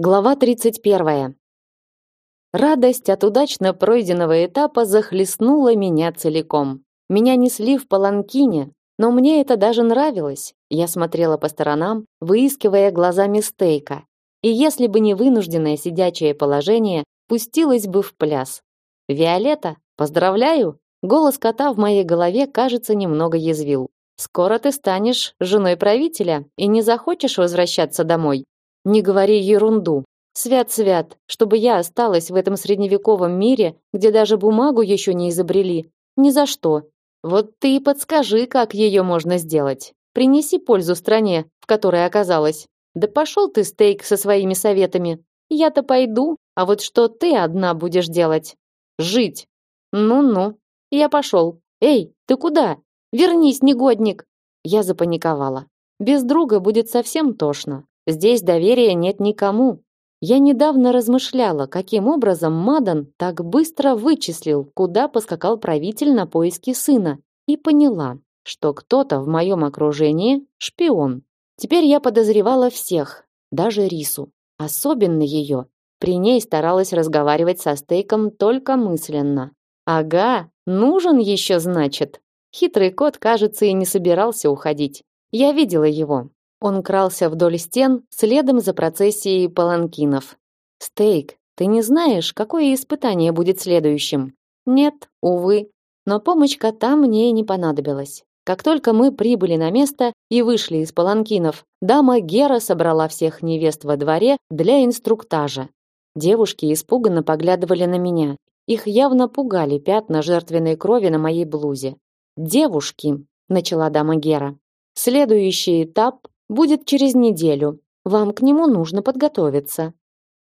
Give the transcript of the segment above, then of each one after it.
Глава 31. Радость от удачно пройденного этапа захлестнула меня целиком. Меня несли в паланкине, но мне это даже нравилось. Я смотрела по сторонам, выискивая глазами стейка. И если бы не вынужденное сидячее положение, пустилась бы в пляс. «Виолетта, поздравляю!» Голос кота в моей голове, кажется, немного язвил. «Скоро ты станешь женой правителя и не захочешь возвращаться домой. Не говори ерунду. Свят-свят, чтобы я осталась в этом средневековом мире, где даже бумагу еще не изобрели. Ни за что. Вот ты и подскажи, как ее можно сделать. Принеси пользу стране, в которой оказалась. Да пошел ты, стейк, со своими советами. Я-то пойду, а вот что ты одна будешь делать? Жить. Ну-ну. Я пошел. Эй, ты куда? Вернись, негодник. Я запаниковала. Без друга будет совсем тошно. Здесь доверия нет никому. Я недавно размышляла, каким образом Мадан так быстро вычислил, куда поскакал правитель на поиски сына, и поняла, что кто-то в моем окружении шпион. Теперь я подозревала всех, даже Рису, особенно ее. При ней старалась разговаривать со Стейком только мысленно. Ага, нужен еще, значит. Хитрый кот, кажется, и не собирался уходить. Я видела его. Он крался вдоль стен, следом за процессией паланкинов. Стейк, ты не знаешь, какое испытание будет следующим? Нет, увы. Но помощь кота мне не понадобилась. Как только мы прибыли на место и вышли из паланкинов, дама Гера собрала всех невест во дворе для инструктажа. Девушки испуганно поглядывали на меня. Их явно пугали пятна жертвенной крови на моей блузе. "Девушки", начала дама Гера. "Следующий этап Будет через неделю. Вам к нему нужно подготовиться.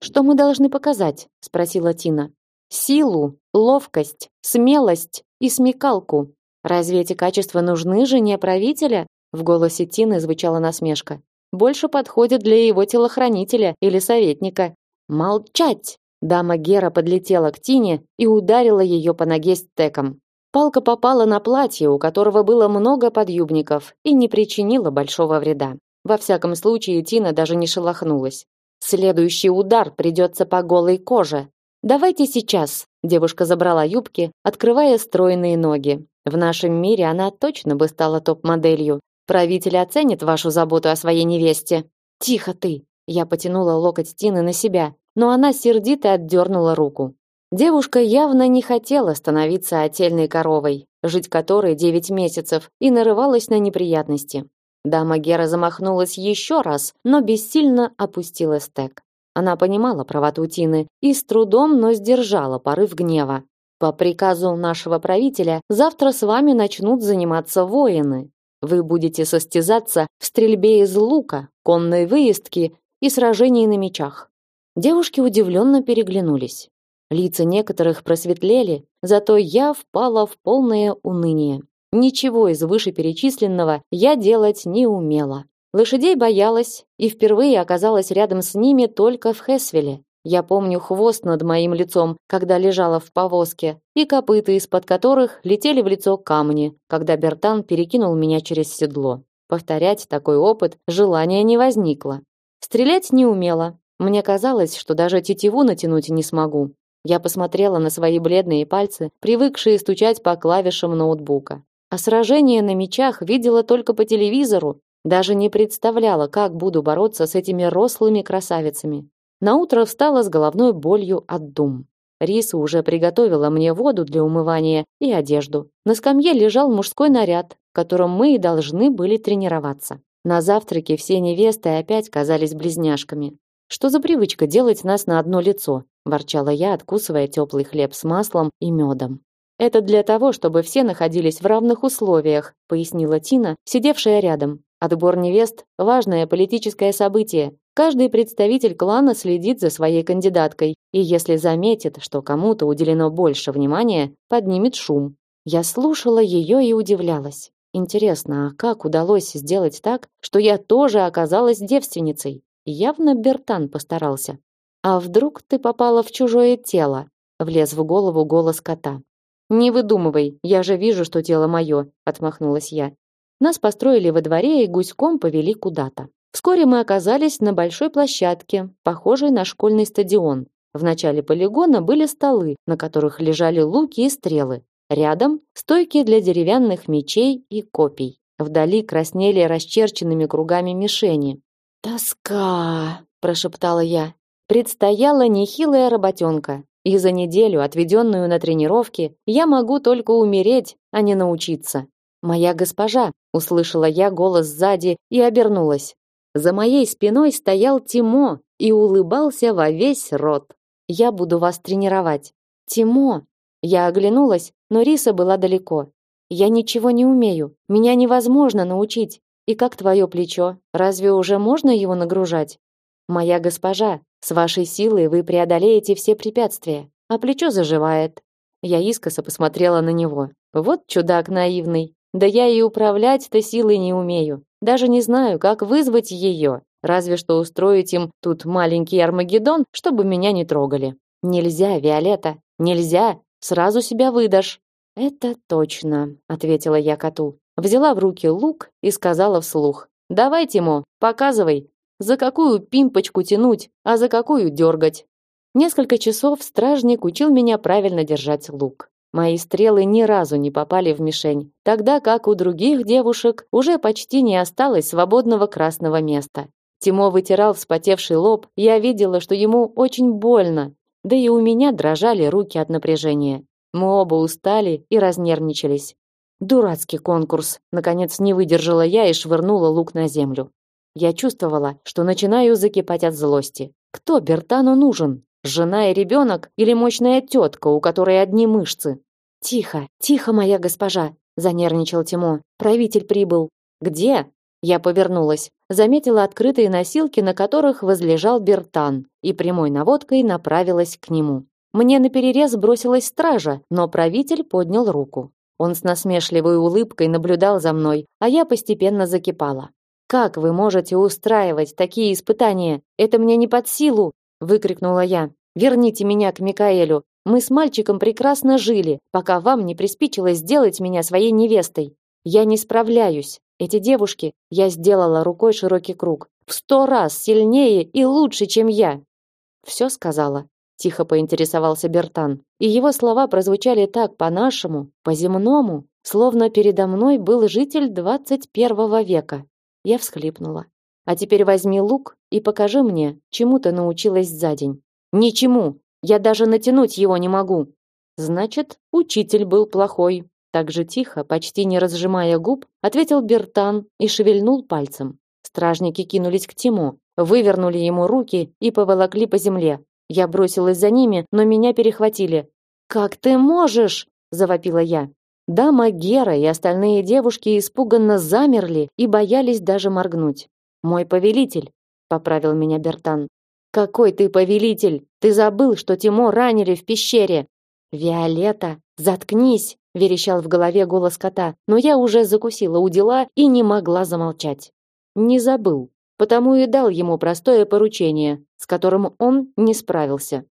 Что мы должны показать? спросила Тина. Силу, ловкость, смелость и смекалку. Разве эти качества нужны жене правителя? В голосе Тины звучала насмешка. Больше подходят для его телохранителя или советника. Молчать! Дама Гера подлетела к Тине и ударила ее по ноге стеком. Палка попала на платье, у которого было много подъюбников, и не причинила большого вреда. Во всяком случае, Тина даже не шелохнулась. Следующий удар придется по голой коже. Давайте сейчас. Девушка забрала юбки, открывая стройные ноги. В нашем мире она точно бы стала топ-моделью. Правитель оценит вашу заботу о своей невесте. Тихо ты. Я потянула локоть Тины на себя, но она сердито отдернула руку. Девушка явно не хотела становиться отельной коровой, жить которой девять месяцев, и нарывалась на неприятности. Дама Гера замахнулась еще раз, но бессильно опустила стек. Она понимала правоту Тины и с трудом, но сдержала порыв гнева. По приказу нашего правителя завтра с вами начнут заниматься воины. Вы будете состязаться в стрельбе из лука, конной выездке и сражении на мечах. Девушки удивленно переглянулись. Лица некоторых просветлели, зато я впала в полное уныние. Ничего из вышеперечисленного я делать не умела. Лошадей боялась и впервые оказалась рядом с ними только в Хесвеле. Я помню хвост над моим лицом, когда лежала в повозке, и копыта, из-под которых летели в лицо камни, когда Бертан перекинул меня через седло. Повторять такой опыт желания не возникло. Стрелять не умела. Мне казалось, что даже тетиву натянуть не смогу. Я посмотрела на свои бледные пальцы, привыкшие стучать по клавишам ноутбука. А сражения на мечах видела только по телевизору, даже не представляла, как буду бороться с этими рослыми красавицами. На утро встала с головной болью от дум. Риса уже приготовила мне воду для умывания и одежду. На скамье лежал мужской наряд, в котором мы и должны были тренироваться. На завтраке все невесты опять казались близняшками. Что за привычка делать нас на одно лицо, ворчала я, откусывая теплый хлеб с маслом и медом. Это для того, чтобы все находились в равных условиях, пояснила Тина, сидевшая рядом. Отбор невест важное политическое событие. Каждый представитель клана следит за своей кандидаткой, и если заметит, что кому-то уделено больше внимания, поднимет шум. Я слушала ее и удивлялась. Интересно, а как удалось сделать так, что я тоже оказалась девственницей? Явно Бертан постарался. А вдруг ты попала в чужое тело? Влез в голову голос кота. Не выдумывай, я же вижу, что тело мое, отмахнулась я. Нас построили во дворе и гуськом повели куда-то. Вскоре мы оказались на большой площадке, похожей на школьный стадион. В начале полигона были столы, на которых лежали луки и стрелы. Рядом стойки для деревянных мечей и копий. Вдали краснели расчерченными кругами мишени. «Тоска!» – прошептала я. Предстояла нехилая работенка, и за неделю, отведенную на тренировки, я могу только умереть, а не научиться. «Моя госпожа!» – услышала я голос сзади и обернулась. За моей спиной стоял Тимо и улыбался во весь рот. «Я буду вас тренировать». «Тимо!» Я оглянулась, но Риса была далеко. «Я ничего не умею. Меня невозможно научить. И как твое плечо? Разве уже можно его нагружать?» «Моя госпожа, с вашей силой вы преодолеете все препятствия, а плечо заживает». Я искоса посмотрела на него. Вот чудак наивный. Да я и управлять-то силой не умею. Даже не знаю, как вызвать ее. Разве что устроить им тут маленький Армагеддон, чтобы меня не трогали. Нельзя, Виолетта, нельзя. Сразу себя выдашь. Это точно, ответила я коту. Взяла в руки лук и сказала вслух: "Давай, Тимо, показывай, за какую пимпочку тянуть, а за какую дергать". Несколько часов стражник учил меня правильно держать лук. Мои стрелы ни разу не попали в мишень, тогда как у других девушек уже почти не осталось свободного красного места. Тимо вытирал вспотевший лоб, я видела, что ему очень больно, да и у меня дрожали руки от напряжения. Мы оба устали и разнервничались. Дурацкий конкурс. Наконец не выдержала я и швырнула лук на землю. Я чувствовала, что начинаю закипать от злости. Кто Бертану нужен? Жена и ребенок или мощная тетка, у которой одни мышцы? Тихо, тихо, моя госпожа, занервничал Тимо. Правитель прибыл. Где? Я повернулась, заметила открытые носилки, на которых возлежал Бертан, и прямой наводкой направилась к нему. Мне наперерез бросилась стража, но правитель поднял руку. Он с насмешливой улыбкой наблюдал за мной, а я постепенно закипала. Как вы можете устраивать такие испытания? Это мне не под силу, выкрикнула я. Верните меня к Микаэлю. Мы с мальчиком прекрасно жили, пока вам не приспичило сделать меня своей невестой. Я не справляюсь. Эти девушки, я сделала рукой широкий круг, в сто раз сильнее и лучше, чем я. Все сказала. Тихо поинтересовался Бертан, и его слова прозвучали так по-нашему, по-земному, словно передо мной был житель двадцать первого века. Я всхлипнула. А теперь возьми лук и покажи мне, чему ты научилась за день. Ничему. Я даже натянуть его не могу. Значит, учитель был плохой. Так же тихо, почти не разжимая губ, ответил Бертан и шевельнул пальцем. Стражники кинулись к Тиму, вывернули ему руки и поволокли по земле. Я бросилась за ними, но меня перехватили. «Как ты можешь?» – завопила я. Дама Гера и остальные девушки испуганно замерли и боялись даже моргнуть. Мой повелитель, поправил меня Бертан. Какой ты повелитель? Ты забыл, что Тимо ранили в пещере. Виолетта, заткнись, верещал в голове голос кота, но я уже закусила у дела и не могла замолчать. Не забыл, потому и дал ему простое поручение, с которым он не справился.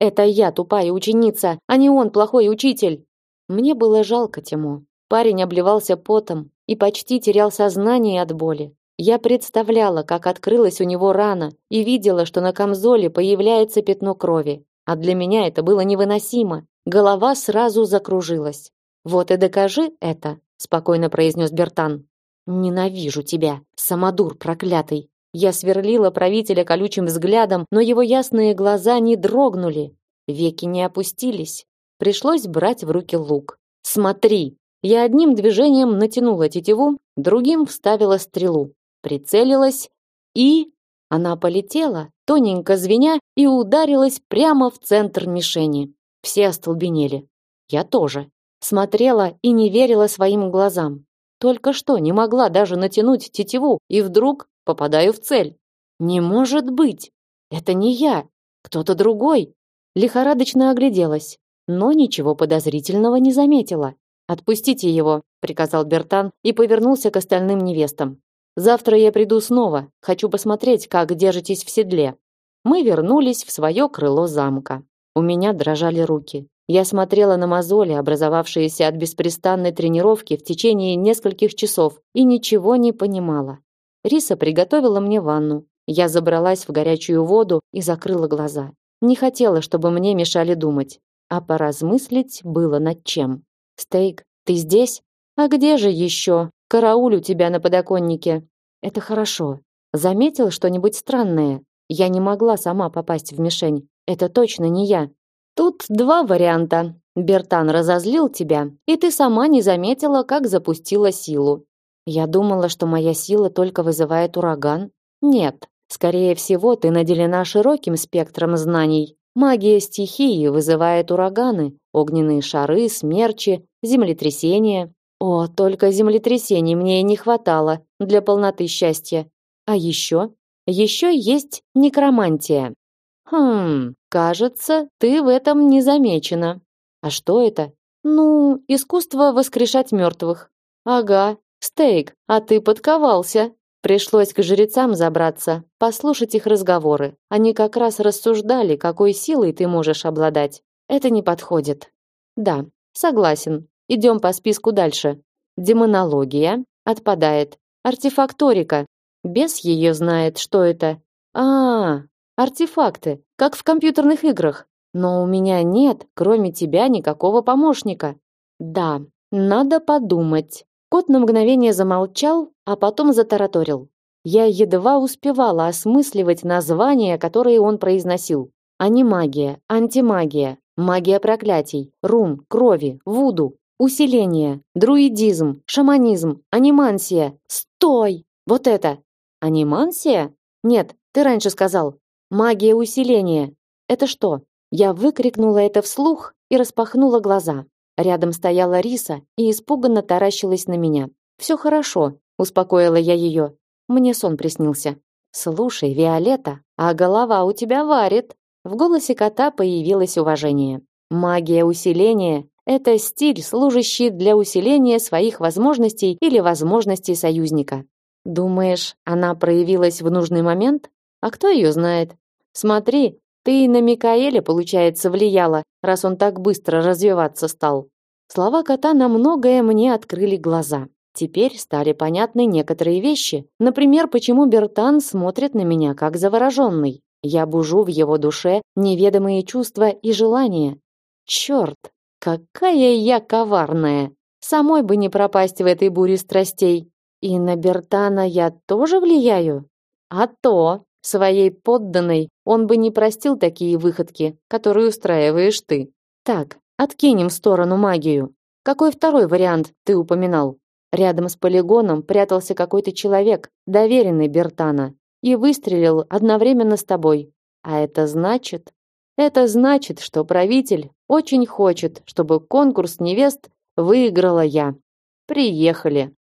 Это я тупая ученица, а не он плохой учитель. Мне было жалко Тимо. Парень обливался потом и почти терял сознание от боли. Я представляла, как открылась у него рана, и видела, что на камзоле появляется пятно крови. А для меня это было невыносимо. Голова сразу закружилась. Вот и докажи это, спокойно произнес Бертан. Ненавижу тебя, самодур проклятый. Я сверлила правителя колючим взглядом, но его ясные глаза не дрогнули, веки не опустились. Пришлось брать в руки лук. Смотри, я одним движением натянула тетиву, другим вставила стрелу прицелилась и она полетела, тоненько звеня, и ударилась прямо в центр мишени. Все остолбенели. Я тоже. Смотрела и не верила своим глазам. Только что не могла даже натянуть тетиву, и вдруг попадаю в цель. Не может быть! Это не я, кто-то другой. Лихорадочно огляделась, но ничего подозрительного не заметила. Отпустите его, приказал Бертан и повернулся к остальным невестам. Завтра я приду снова. Хочу посмотреть, как держитесь в седле. Мы вернулись в свое крыло замка. У меня дрожали руки. Я смотрела на мозоли, образовавшиеся от беспрестанной тренировки в течение нескольких часов, и ничего не понимала. Риса приготовила мне ванну. Я забралась в горячую воду и закрыла глаза. Не хотела, чтобы мне мешали думать, а поразмыслить было над чем. Стейк, ты здесь? А где же еще? У тебя на подоконнике. Это хорошо. Заметил что-нибудь странное? Я не могла сама попасть в мишень. Это точно не я. Тут два варианта. Бертан разозлил тебя, и ты сама не заметила, как запустила силу. Я думала, что моя сила только вызывает ураган. Нет, скорее всего, ты наделена широким спектром знаний. Магия стихии вызывает ураганы, огненные шары, смерчи, землетрясения. О, только землетрясений мне и не хватало для полноты счастья. А еще? Еще есть некромантия. Хм, кажется, ты в этом не замечена. А что это? Ну, искусство воскрешать мертвых. Ага, стейк, а ты подковался. Пришлось к жрецам забраться, послушать их разговоры. Они как раз рассуждали, какой силой ты можешь обладать. Это не подходит. Да, согласен. Идем по списку дальше. Демонология отпадает. Артефакторика. Бес ее знает, что это. А, -а, -а артефакты, как в компьютерных играх. Но у меня нет, кроме тебя, никакого помощника. Да, надо подумать. Кот на мгновение замолчал, а потом затараторил. Я едва успевала осмысливать названия, которые он произносил. Анимагия, антимагия, магия проклятий, рун, крови, вуду, усиление, друидизм, шаманизм, анимансия. Стой! Вот это! Анимансия? Нет, ты раньше сказал. Магия усиления. Это что? Я выкрикнула это вслух и распахнула глаза. Рядом стояла Риса и испуганно таращилась на меня. Все хорошо, успокоила я ее. Мне сон приснился. Слушай, Виолетта, а голова у тебя варит. В голосе кота появилось уважение. Магия усиления это стиль, служащий для усиления своих возможностей или возможностей союзника. Думаешь, она проявилась в нужный момент? А кто ее знает? Смотри, ты и на Микаэля, получается, влияла, раз он так быстро развиваться стал. Слова кота на многое мне открыли глаза. Теперь стали понятны некоторые вещи. Например, почему Бертан смотрит на меня как завороженный. Я бужу в его душе неведомые чувства и желания. Черт, какая я коварная! Самой бы не пропасть в этой буре страстей. И на Бертана я тоже влияю? А то! Своей подданной он бы не простил такие выходки, которые устраиваешь ты. Так, откинем в сторону магию. Какой второй вариант ты упоминал? Рядом с полигоном прятался какой-то человек, доверенный Бертана, и выстрелил одновременно с тобой. А это значит, это значит, что правитель очень хочет, чтобы конкурс невест выиграла я. Приехали.